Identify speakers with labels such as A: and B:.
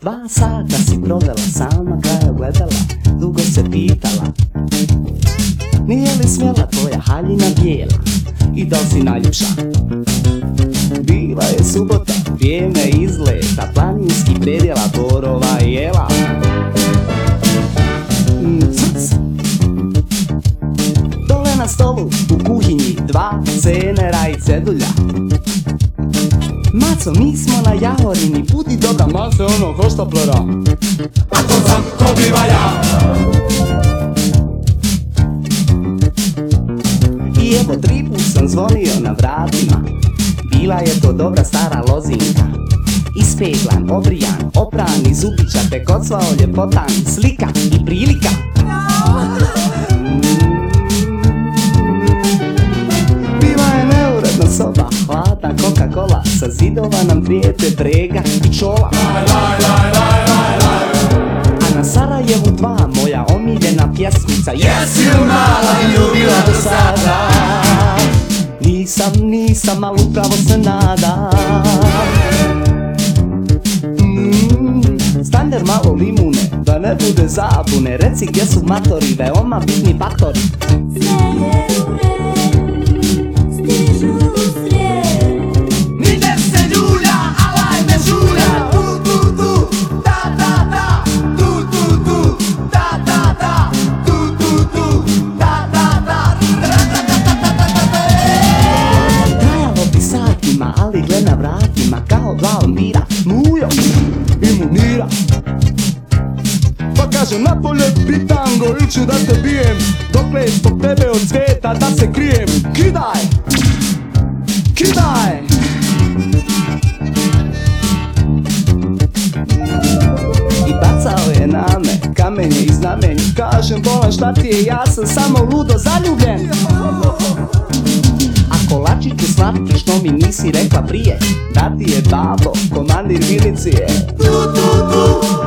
A: Dva sata si provela sama kraja gledala Dugo se pitala. Nije li smjela tvoja haljina bijela? I da li si najljepša Bila je subota, vrijeme izleta Planinski predjela borova jela. Mm. Dole na stolu u kuhinji dva cenera i cedulja Maco, mi smo na jahorini, budi dobra mace ono hoštaplera
B: Ako sam, ko bi valja
A: I evo tri put sam zvonio na vratima. Bila je to dobra stara lozinka. Ispeglan, obrijan, opran iz zubića Te kocvao ljepotan, slika i prilika Coca-Cola Sa zidova nam prijete brega i čola. A na Sarajevu dva, moja omiljena pjesmica.
B: Jesi li mala ljubila do sada?
A: Nisam, nisam, al upravo se nadam mm, Stander malo limune, da ne bude zabune. Reci gdje su matori, veoma bitni faktori vratima Kao dva ombira, mujo imunira Pa kaže napolje bitango, iću da te bijem. Dokle zbog tebe od svijeta da se krijem? Kidaj! Kidaj! I bacao je na me kamenje i znamenje. Kažem bolan šta ti je, ja sam samo ludo zaljubljen kolačiću slatki što mi nisi rekla prije. Da ti je babo, komandir milicije.
B: Tu, tu,